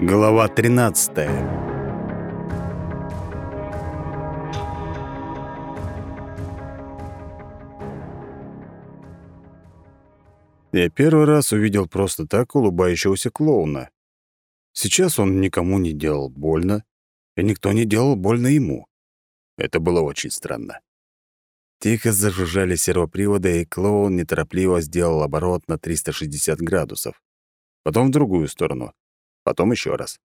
Глава 13. Я первый раз увидел просто так улыбающегося клоуна. Сейчас он никому не делал больно, и никто не делал больно ему. Это было очень странно. Тихо зажужжали сервоприводы, и клоун неторопливо сделал оборот на 360 градусов. Потом в другую сторону. Потом еще раз.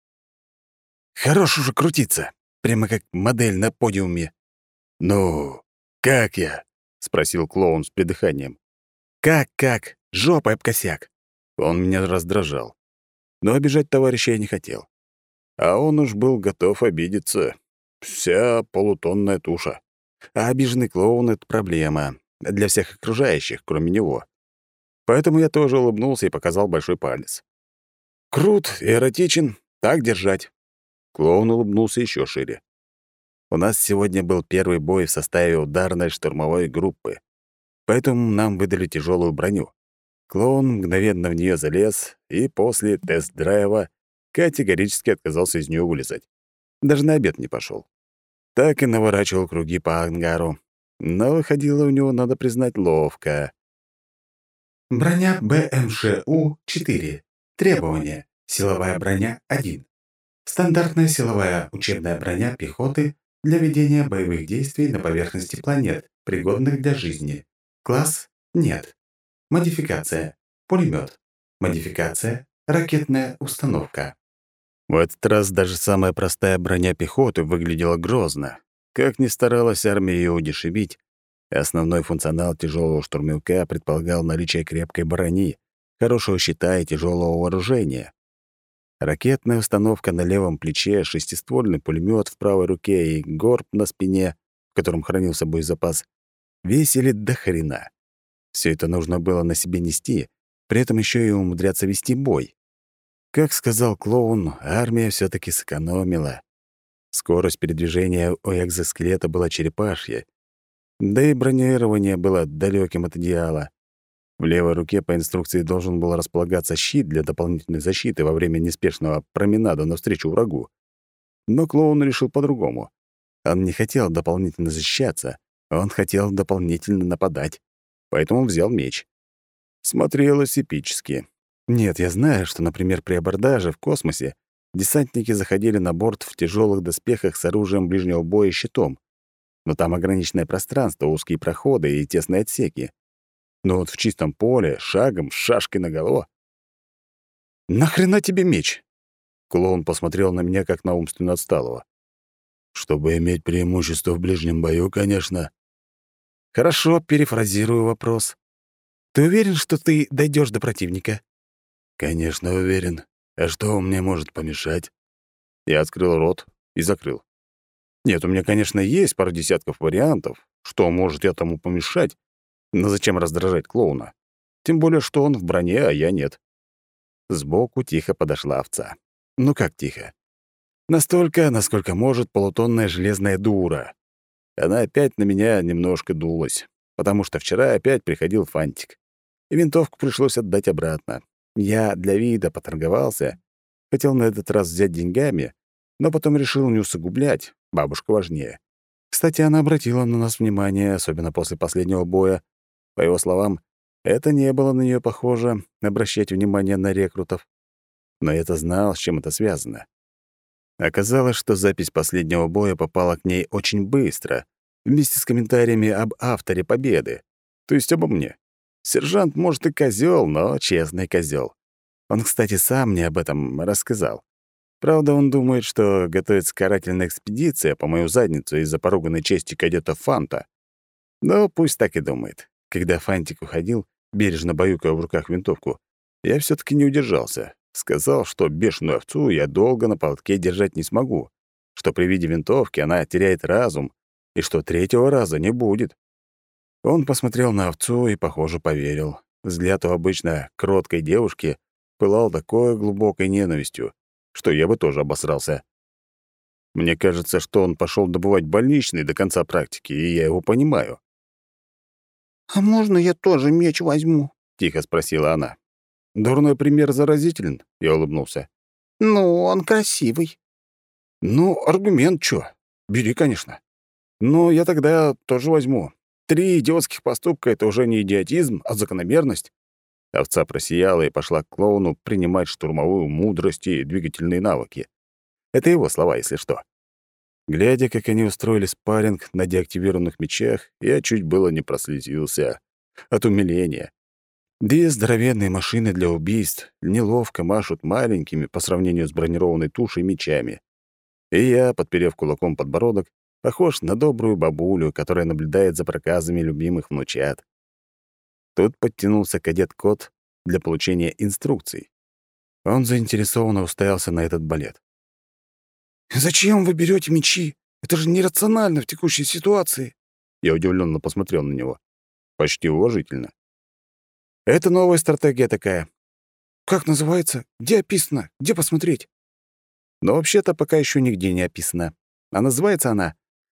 «Хорош уже крутиться, прямо как модель на подиуме». «Ну, как я?» — спросил клоун с придыханием. «Как-как? Жопой об косяк». Он меня раздражал. Но обижать товарища я не хотел. А он уж был готов обидеться. Вся полутонная туша. А обиженный клоун — это проблема. Для всех окружающих, кроме него. Поэтому я тоже улыбнулся и показал большой палец. «Крут и эротичен. Так держать». Клоун улыбнулся еще шире. У нас сегодня был первый бой в составе ударной штурмовой группы, поэтому нам выдали тяжелую броню. Клоун мгновенно в нее залез и после тест-драйва категорически отказался из нее вылезать. Даже на обед не пошел так и наворачивал круги по ангару. Но выходило у него, надо признать, ловко. Броня БМШУ-4. Требования. Силовая броня 1. Стандартная силовая учебная броня пехоты для ведения боевых действий на поверхности планет, пригодных для жизни. Класс – нет. Модификация – пулемет. Модификация – ракетная установка. В этот раз даже самая простая броня пехоты выглядела грозно. Как ни старалась армия ее удешевить, основной функционал тяжелого штурмовика предполагал наличие крепкой брони, хорошего щита и тяжелого вооружения. Ракетная установка на левом плече, шестиствольный пулемет в правой руке и горб на спине, в котором хранился боезапас, весили до хрена. Все это нужно было на себе нести, при этом еще и умудряться вести бой. Как сказал клоун, армия все таки сэкономила. Скорость передвижения у экзоскелета была черепашья, да и бронирование было далеким от идеала. В левой руке по инструкции должен был располагаться щит для дополнительной защиты во время неспешного променада навстречу врагу. Но клоун решил по-другому. Он не хотел дополнительно защищаться, он хотел дополнительно нападать. Поэтому взял меч. Смотрелось эпически. Нет, я знаю, что, например, при абордаже в космосе десантники заходили на борт в тяжелых доспехах с оружием ближнего боя и щитом. Но там ограниченное пространство, узкие проходы и тесные отсеки. Но вот в чистом поле, шагом, с шашкой наголо... «Нахрена тебе меч?» Клоун посмотрел на меня, как на умственно отсталого. «Чтобы иметь преимущество в ближнем бою, конечно». «Хорошо, перефразирую вопрос. Ты уверен, что ты дойдешь до противника?» «Конечно, уверен. А что мне может помешать?» Я открыл рот и закрыл. Нет, у меня, конечно, есть пара десятков вариантов, что может этому помешать, но зачем раздражать клоуна? Тем более, что он в броне, а я нет. Сбоку тихо подошла овца. Ну как тихо? Настолько, насколько может полутонная железная дура. Она опять на меня немножко дулась, потому что вчера опять приходил фантик. И винтовку пришлось отдать обратно. Я для вида поторговался, хотел на этот раз взять деньгами, но потом решил не усугублять, бабушка важнее. Кстати, она обратила на нас внимание, особенно после последнего боя. По его словам, это не было на нее похоже обращать внимание на рекрутов. Но я-то знал, с чем это связано. Оказалось, что запись последнего боя попала к ней очень быстро, вместе с комментариями об авторе победы, то есть обо мне. Сержант, может, и козел, но честный козел. Он, кстати, сам мне об этом рассказал. Правда, он думает, что готовится карательная экспедиция по мою задницу из-за поруганной чести кадета Фанта. Но пусть так и думает. Когда Фантик уходил, бережно баюкая в руках винтовку, я все таки не удержался. Сказал, что бешеную овцу я долго на поводке держать не смогу, что при виде винтовки она теряет разум, и что третьего раза не будет. Он посмотрел на овцу и, похоже, поверил. Взгляд у обычно кроткой девушки пылал такой глубокой ненавистью, что я бы тоже обосрался. Мне кажется, что он пошел добывать больничный до конца практики, и я его понимаю. «А можно я тоже меч возьму?» — тихо спросила она. «Дурной пример заразителен», — я улыбнулся. Ну, он красивый. Ну, аргумент чё? Бери, конечно. Но я тогда тоже возьму. Три идиотских поступка — это уже не идиотизм, а закономерность. Овца просияла и пошла к клоуну принимать штурмовую мудрость и двигательные навыки. Это его слова, если что. Глядя, как они устроили спарринг на деактивированных мечах, я чуть было не прослезился. От умиления. Две здоровенные машины для убийств неловко машут маленькими по сравнению с бронированной тушей мечами. И я, подперев кулаком подбородок, похож на добрую бабулю, которая наблюдает за проказами любимых внучат. Тут подтянулся кадет-кот для получения инструкций. Он заинтересованно уставился на этот балет. «Зачем вы берете мечи? Это же нерационально в текущей ситуации!» Я удивленно посмотрел на него. Почти уважительно. Это новая стратегия такая. Как называется? Где описано? Где посмотреть? Но вообще-то пока еще нигде не описано. А называется она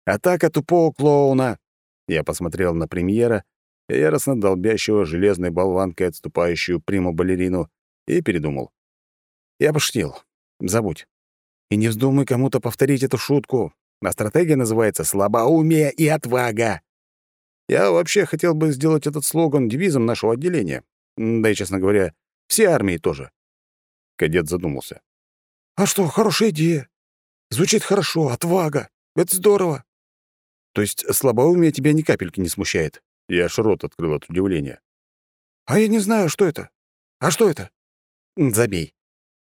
«Атака тупого клоуна». Я посмотрел на премьера, яростно долбящего железной болванкой отступающую приму-балерину, и передумал. Я пошутил. Забудь. И не вздумай кому-то повторить эту шутку. А стратегия называется «Слабоумие и отвага». Я вообще хотел бы сделать этот слоган девизом нашего отделения. Да и, честно говоря, все армии тоже. Кадет задумался. «А что, хорошая идея. Звучит хорошо, отвага. Это здорово». «То есть слабоумие тебя ни капельки не смущает?» Я аж рот открыл от удивления. «А я не знаю, что это. А что это?» «Забей.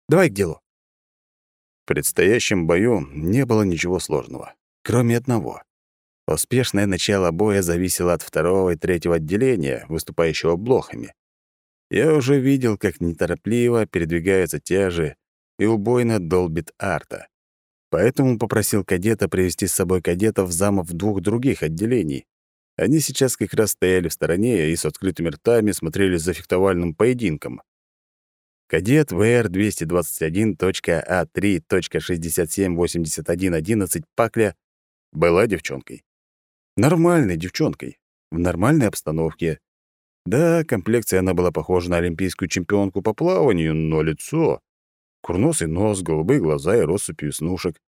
Давай к делу». Предстоящем бою не было ничего сложного, кроме одного. Успешное начало боя зависело от второго и третьего отделения, выступающего блохами. Я уже видел, как неторопливо передвигаются тяжи и убойно долбит арта. Поэтому попросил кадета привести с собой кадетов замов двух других отделений. Они сейчас как раз стояли в стороне и с открытыми ртами смотрели за фехтовальным поединком. Кадет ВР-221.А3.678111 Пакля была девчонкой. Нормальной девчонкой, в нормальной обстановке. Да, комплекция она была похожа на олимпийскую чемпионку по плаванию, но лицо... Курносый нос, голубые глаза и россыпь веснушек.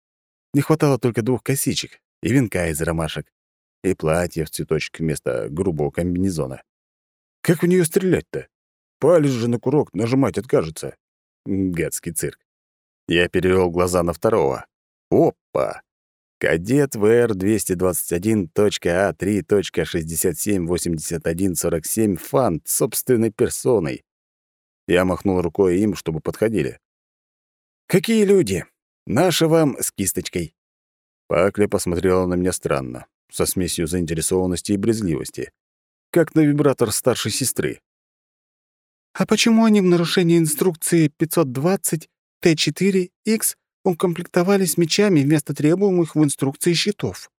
Не хватало только двух косичек и венка из ромашек, и платья в цветочек вместо грубого комбинезона. Как в нее стрелять-то? Палец же на курок нажимать откажется. Гадский цирк. Я перевел глаза на второго. Опа! Кадет ВР-221.А3.678147 Фант собственной персоной. Я махнул рукой им, чтобы подходили. «Какие люди? Наши вам с кисточкой». Пакля посмотрела на меня странно, со смесью заинтересованности и брезгливости, как на вибратор старшей сестры. «А почему они в нарушении инструкции 520 Т4Х укомплектовались мечами вместо требуемых в инструкции щитов.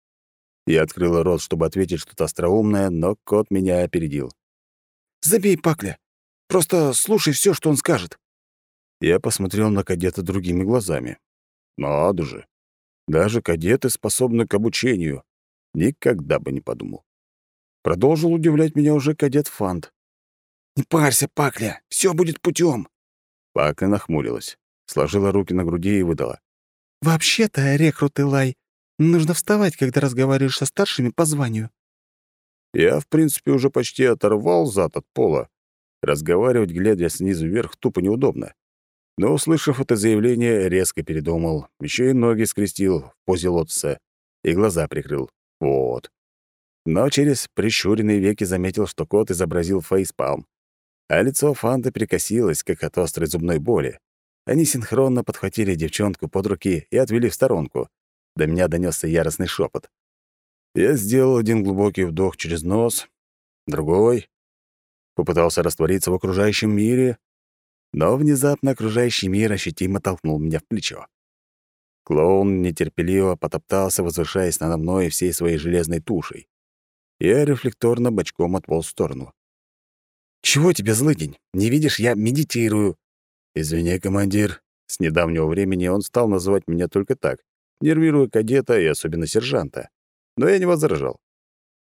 Я открыла рот, чтобы ответить что-то остроумное, но кот меня опередил. «Забей, Пакля. Просто слушай все, что он скажет». Я посмотрел на кадета другими глазами. Надо же. Даже кадеты способны к обучению. Никогда бы не подумал. Продолжил удивлять меня уже кадет Фант. «Не парься, Пакля, все будет путем. Пакля нахмурилась сложила руки на груди и выдала. «Вообще-то, рекрут Илай, нужно вставать, когда разговариваешь со старшими по званию». Я, в принципе, уже почти оторвал зад от пола. Разговаривать, глядя снизу вверх, тупо неудобно. Но, услышав это заявление, резко передумал. Еще и ноги скрестил в позе лотоса и глаза прикрыл. Вот. Но через прищуренные веки заметил, что кот изобразил фейспалм. А лицо Фанты перекосилось, как от острой зубной боли. Они синхронно подхватили девчонку под руки и отвели в сторонку. До меня донесся яростный шепот. Я сделал один глубокий вдох через нос, другой. Попытался раствориться в окружающем мире, но внезапно окружающий мир ощутимо толкнул меня в плечо. Клоун нетерпеливо потоптался, возвышаясь надо мной всей своей железной тушей. Я рефлекторно бочком отполз в сторону. «Чего тебе, злыдень? Не видишь, я медитирую!» «Извини, командир». С недавнего времени он стал называть меня только так, нервируя кадета и особенно сержанта. Но я не возражал.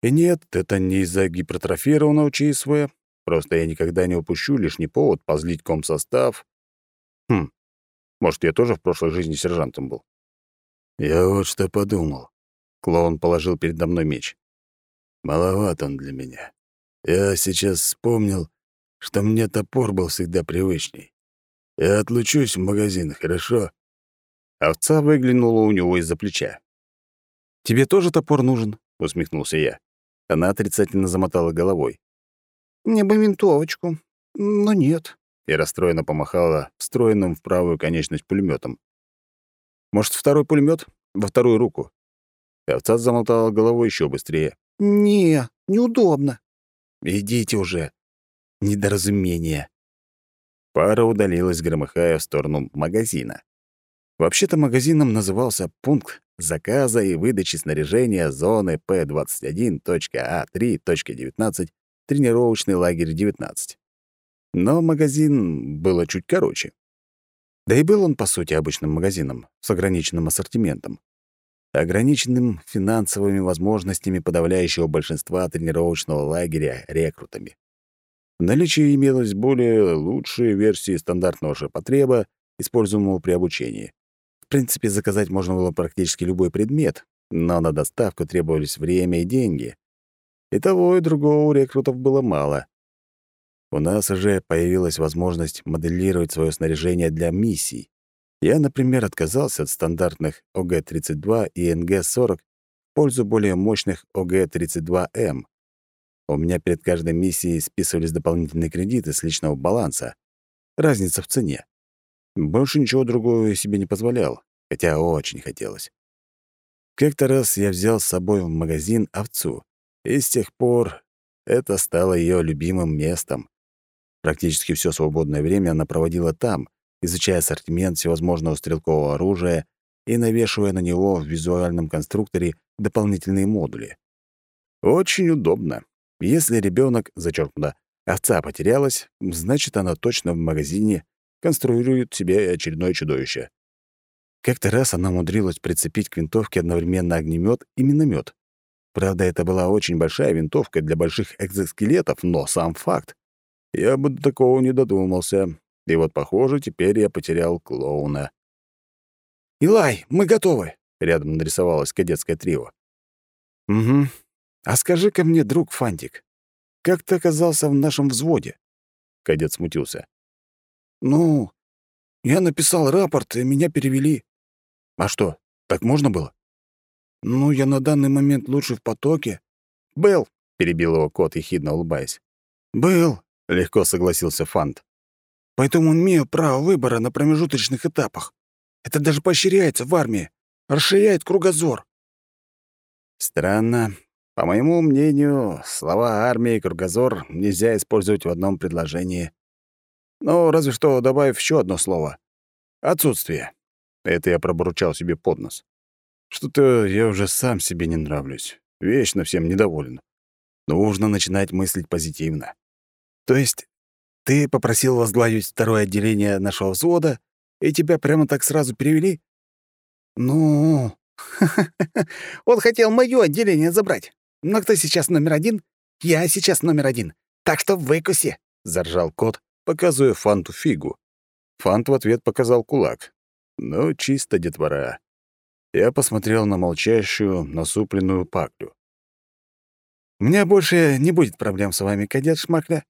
И нет, это не из-за гипертрофированного ЧСВ. Просто я никогда не упущу лишний повод позлить комсостав. Хм. Может, я тоже в прошлой жизни сержантом был? Я вот что подумал. Клоун положил передо мной меч. Маловат он для меня. Я сейчас вспомнил, что мне топор был всегда привычней. Я отлучусь в магазин, хорошо? Овца выглянула у него из-за плеча. «Тебе тоже топор нужен?» — усмехнулся я. Она отрицательно замотала головой. «Мне бы винтовочку, но нет», — и расстроенно помахала встроенным в правую конечность пулеметом. «Может, второй пулемет Во вторую руку?» Овца замотала головой еще быстрее. «Не, неудобно». «Идите уже. Недоразумение». Пара удалилась, громыхая в сторону магазина. Вообще-то магазином назывался пункт заказа и выдачи снаряжения зоны П21.А3.19 тренировочный лагерь 19. Но магазин было чуть короче. Да и был он, по сути, обычным магазином с ограниченным ассортиментом. Ограниченным финансовыми возможностями подавляющего большинства тренировочного лагеря рекрутами. В наличии имелось более лучшие версии стандартного ширпотреба, используемого при обучении. В принципе, заказать можно было практически любой предмет, но на доставку требовались время и деньги. И того, и другого у рекрутов было мало. У нас уже появилась возможность моделировать свое снаряжение для миссий. Я, например, отказался от стандартных ОГ-32 и НГ-40 в пользу более мощных ОГ-32М. У меня перед каждой миссией списывались дополнительные кредиты с личного баланса. Разница в цене. Больше ничего другого я себе не позволял, хотя очень хотелось. Как-то раз я взял с собой в магазин овцу, и с тех пор это стало ее любимым местом. Практически все свободное время она проводила там, изучая ассортимент всевозможного стрелкового оружия и навешивая на него в визуальном конструкторе дополнительные модули. Очень удобно. Если ребенок, зачеркнуто, овца потерялась, значит, она точно в магазине конструирует себе очередное чудовище. Как-то раз она умудрилась прицепить к винтовке одновременно огнемет и миномет. Правда, это была очень большая винтовка для больших экзоскелетов, но сам факт. Я бы до такого не додумался. И вот, похоже, теперь я потерял клоуна. «Илай, мы готовы!» — рядом нарисовалась кадетская трио. «Угу. «А скажи-ка мне, друг Фантик, как ты оказался в нашем взводе?» Кадет смутился. «Ну, я написал рапорт, и меня перевели». «А что, так можно было?» «Ну, я на данный момент лучше в потоке». «Был», — перебил его кот, ехидно улыбаясь. «Был», — легко согласился Фант. «Поэтому имею право выбора на промежуточных этапах. Это даже поощряется в армии. Расширяет кругозор». Странно, по моему мнению, слова «армия» и «кругозор» нельзя использовать в одном предложении. Ну, разве что добавив еще одно слово. «Отсутствие». Это я пробурчал себе под нос. Что-то я уже сам себе не нравлюсь. Вечно всем недоволен. Нужно начинать мыслить позитивно. То есть ты попросил возглавить второе отделение нашего взвода, и тебя прямо так сразу перевели? Ну, он хотел моё отделение забрать. Но кто сейчас номер один? Я сейчас номер один. Так что выкуси!» — заржал кот, показывая Фанту фигу. Фант в ответ показал кулак. Ну, чисто детвора. Я посмотрел на молчащую, насупленную Паклю. «У меня больше не будет проблем с вами, кадет Шмакля».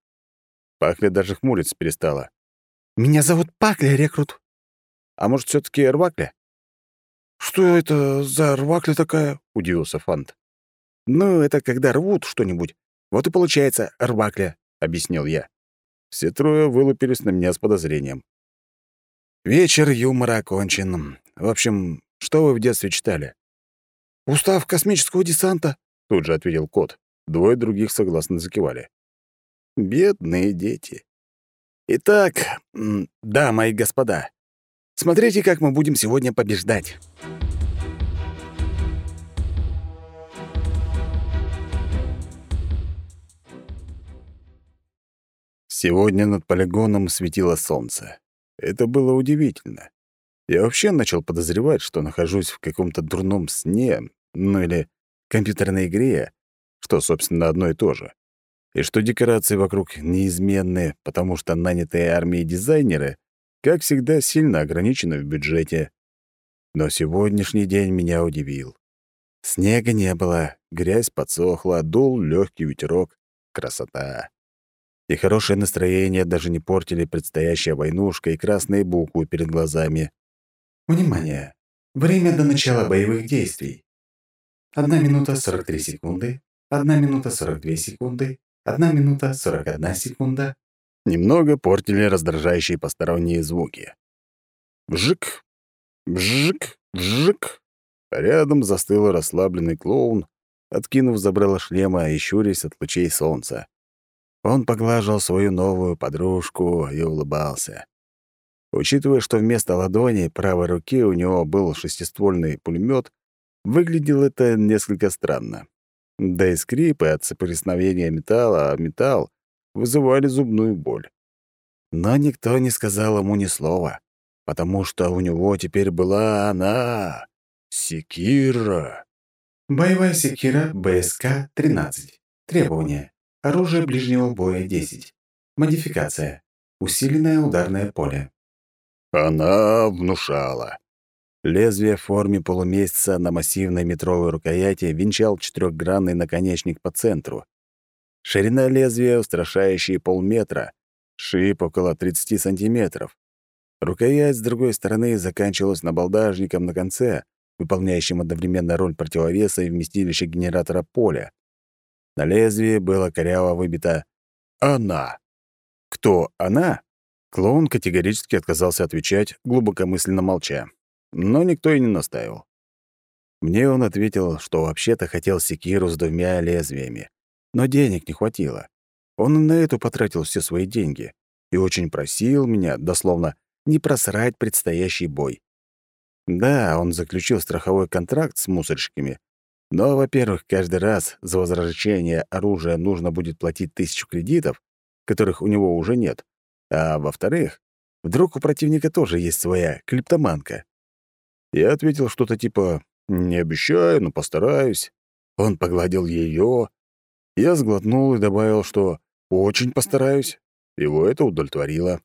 Пакля даже хмуриться перестала. «Меня зовут Пакля, рекрут». «А может, все таки Рвакля?» «Что это за Рвакля такая?» — удивился Фант. «Ну, это когда рвут что-нибудь. Вот и получается рвакля», — объяснил я. Все трое вылупились на меня с подозрением. Вечер юмора окончен. В общем, что вы в детстве читали? «Устав космического десанта», — тут же ответил кот. Двое других согласно закивали. Бедные дети. Итак, дамы и господа, смотрите, как мы будем сегодня побеждать. Сегодня над полигоном светило солнце. Это было удивительно. Я вообще начал подозревать, что нахожусь в каком-то дурном сне, ну или компьютерной игре, что, собственно, одно и то же. И что декорации вокруг неизменны, потому что нанятые армией дизайнеры как всегда, сильно ограничены в бюджете. Но сегодняшний день меня удивил. Снега не было, грязь подсохла, дул легкий ветерок. Красота. И хорошее настроение даже не портили предстоящая войнушка и красные буквы перед глазами. Внимание! Время до начала боевых действий. 1 минута 43 секунды, 1 минута 42 секунды, 1 минута 41 секунда. Немного портили раздражающие посторонние звуки. Вжик, вжик, вжик. Рядом застыл расслабленный клоун, откинув забрало шлема и щурясь от лучей солнца. Он поглаживал свою новую подружку и улыбался. Учитывая, что вместо ладони правой руки у него был шестиствольный пулемет, выглядело это несколько странно. Да и скрипы от соприкосновения металла, а металл вызывали зубную боль. Но никто не сказал ему ни слова, потому что у него теперь была она — секира. Боевая секира БСК-13. Требования. Оружие ближнего боя 10. Модификация. Усиленное ударное поле. Она внушала. Лезвие в форме полумесяца на массивной метровой рукояти венчал четырехгранный наконечник по центру. Ширина лезвия устрашающие полметра, шип около 30 сантиметров. Рукоять с другой стороны заканчивалась набалдажником на конце, выполняющим одновременно роль противовеса и вместилища генератора поля. На лезвии было коряво выбито «Она». Кто «она»? Клоун категорически отказался отвечать, глубокомысленно молча. Но никто и не настаивал. Мне он ответил, что вообще-то хотел секиру с двумя лезвиями. Но денег не хватило. Он на эту потратил все свои деньги. И очень просил меня, дословно, не просрать предстоящий бой. Да, он заключил страховой контракт с мусорщиками. Но, во-первых, каждый раз за возвращение оружия нужно будет платить тысячу кредитов, которых у него уже нет. А во-вторых, вдруг у противника тоже есть своя клептоманка. Я ответил что-то типа «не обещаю, но постараюсь». Он погладил ее. Я сглотнул и добавил, что «очень постараюсь». Его это удовлетворило.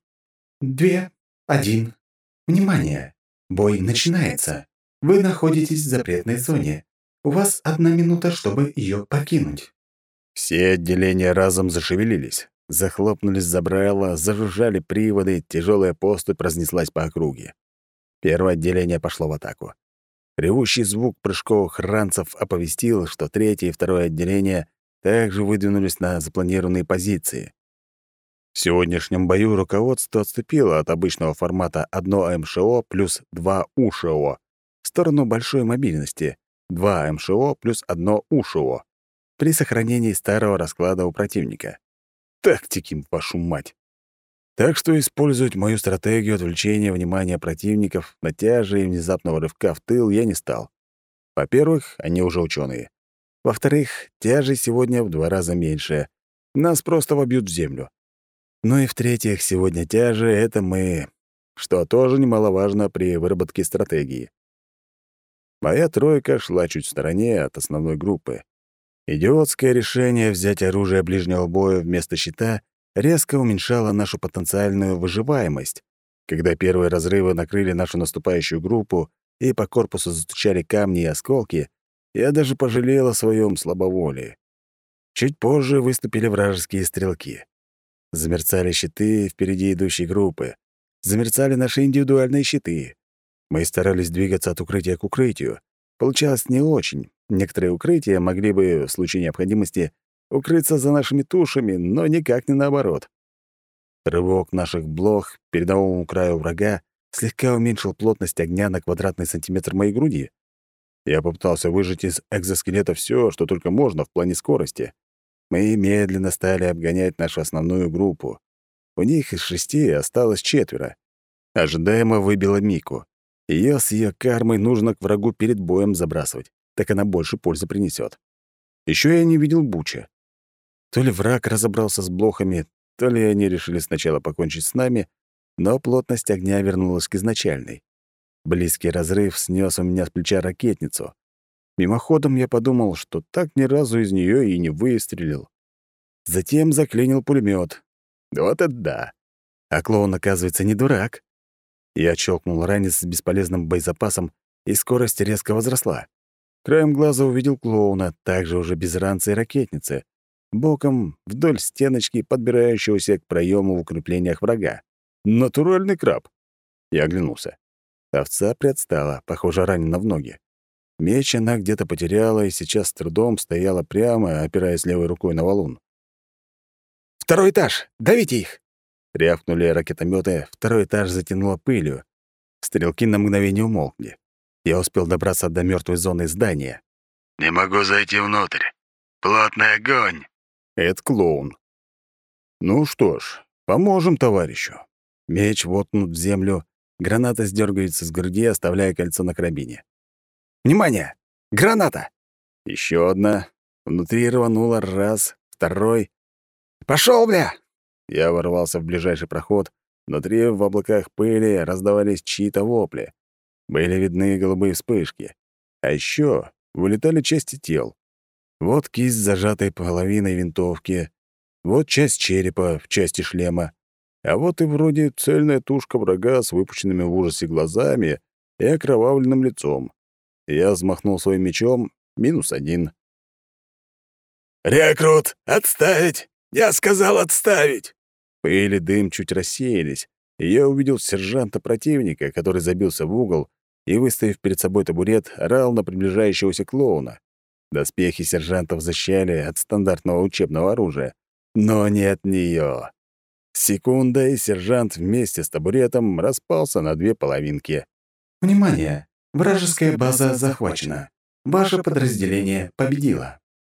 Две. Один. Внимание! Бой начинается. Вы находитесь в запретной зоне. У вас одна минута, чтобы ее покинуть. Все отделения разом зашевелились. Захлопнулись забрала, зажужжали приводы, тяжелая поступь разнеслась по округе. Первое отделение пошло в атаку. Ревущий звук прыжковых ранцев оповестил, что третье и второе отделение также выдвинулись на запланированные позиции. В сегодняшнем бою руководство отступило от обычного формата 1 МШО плюс 2 УШО в сторону большой мобильности 2 МШО плюс 1 УШО при сохранении старого расклада у противника тактики, вашу мать. Так что использовать мою стратегию отвлечения внимания противников на тяжи и внезапного рывка в тыл я не стал. Во-первых, они уже ученые. Во-вторых, тяжи сегодня в два раза меньше. Нас просто вобьют в землю. Ну и в-третьих, сегодня тяжи — это мы, что тоже немаловажно при выработке стратегии. Моя тройка шла чуть в стороне от основной группы. Идиотское решение взять оружие ближнего боя вместо щита резко уменьшало нашу потенциальную выживаемость. Когда первые разрывы накрыли нашу наступающую группу и по корпусу застучали камни и осколки, я даже пожалел о своем слабоволии. Чуть позже выступили вражеские стрелки. Замерцали щиты впереди идущей группы. Замерцали наши индивидуальные щиты. Мы старались двигаться от укрытия к укрытию. Получалось не очень, Некоторые укрытия могли бы, в случае необходимости, укрыться за нашими тушами, но никак не наоборот. Рывок наших блох передовому краю врага слегка уменьшил плотность огня на квадратный сантиметр моей груди. Я попытался выжать из экзоскелета все, что только можно в плане скорости. Мы медленно стали обгонять нашу основную группу. У них из шести осталось четверо. Ожидаемо выбила Мику. Ее с ее кармой нужно к врагу перед боем забрасывать так она больше пользы принесет. Еще я не видел Буча. То ли враг разобрался с блохами, то ли они решили сначала покончить с нами, но плотность огня вернулась к изначальной. Близкий разрыв снес у меня с плеча ракетницу. Мимоходом я подумал, что так ни разу из нее и не выстрелил. Затем заклинил пулемет. Вот это да! А клоун, оказывается, не дурак. Я щелкнул ранец с бесполезным боезапасом, и скорость резко возросла. Краем глаза увидел клоуна, также уже без ранца и ракетницы, боком вдоль стеночки, подбирающегося к проему в укреплениях врага. Натуральный краб. Я оглянулся. Овца приотстала, похоже, ранена в ноги. Меч она где-то потеряла и сейчас с трудом стояла прямо, опираясь левой рукой на валун. «Второй этаж! Давите их!» Рявкнули ракетометы, второй этаж затянуло пылью. Стрелки на мгновение умолкли. Я успел добраться до мертвой зоны здания. «Не могу зайти внутрь. Плотный огонь!» Это клоун. Ну что ж, поможем товарищу. Меч воткнут в землю, граната сдергивается с груди, оставляя кольцо на карабине. «Внимание! Граната!» Еще одна. Внутри рвануло раз, второй. Пошел, бля!» Я ворвался в ближайший проход. Внутри в облаках пыли раздавались чьи-то вопли. Были видны голубые вспышки. А еще вылетали части тел. Вот кисть зажатой половиной винтовки, вот часть черепа в части шлема, а вот и вроде цельная тушка врага с выпущенными в ужасе глазами и окровавленным лицом. Я взмахнул своим мечом, минус один. «Рекрут, отставить! Я сказал отставить!» Пыль и дым чуть рассеялись, и я увидел сержанта противника, который забился в угол и, выставив перед собой табурет, орал на приближающегося клоуна. Доспехи сержантов защищали от стандартного учебного оружия, но не от нее. Секунда, и сержант вместе с табуретом распался на две половинки. «Внимание! Вражеская база захвачена. Ваше подразделение победило».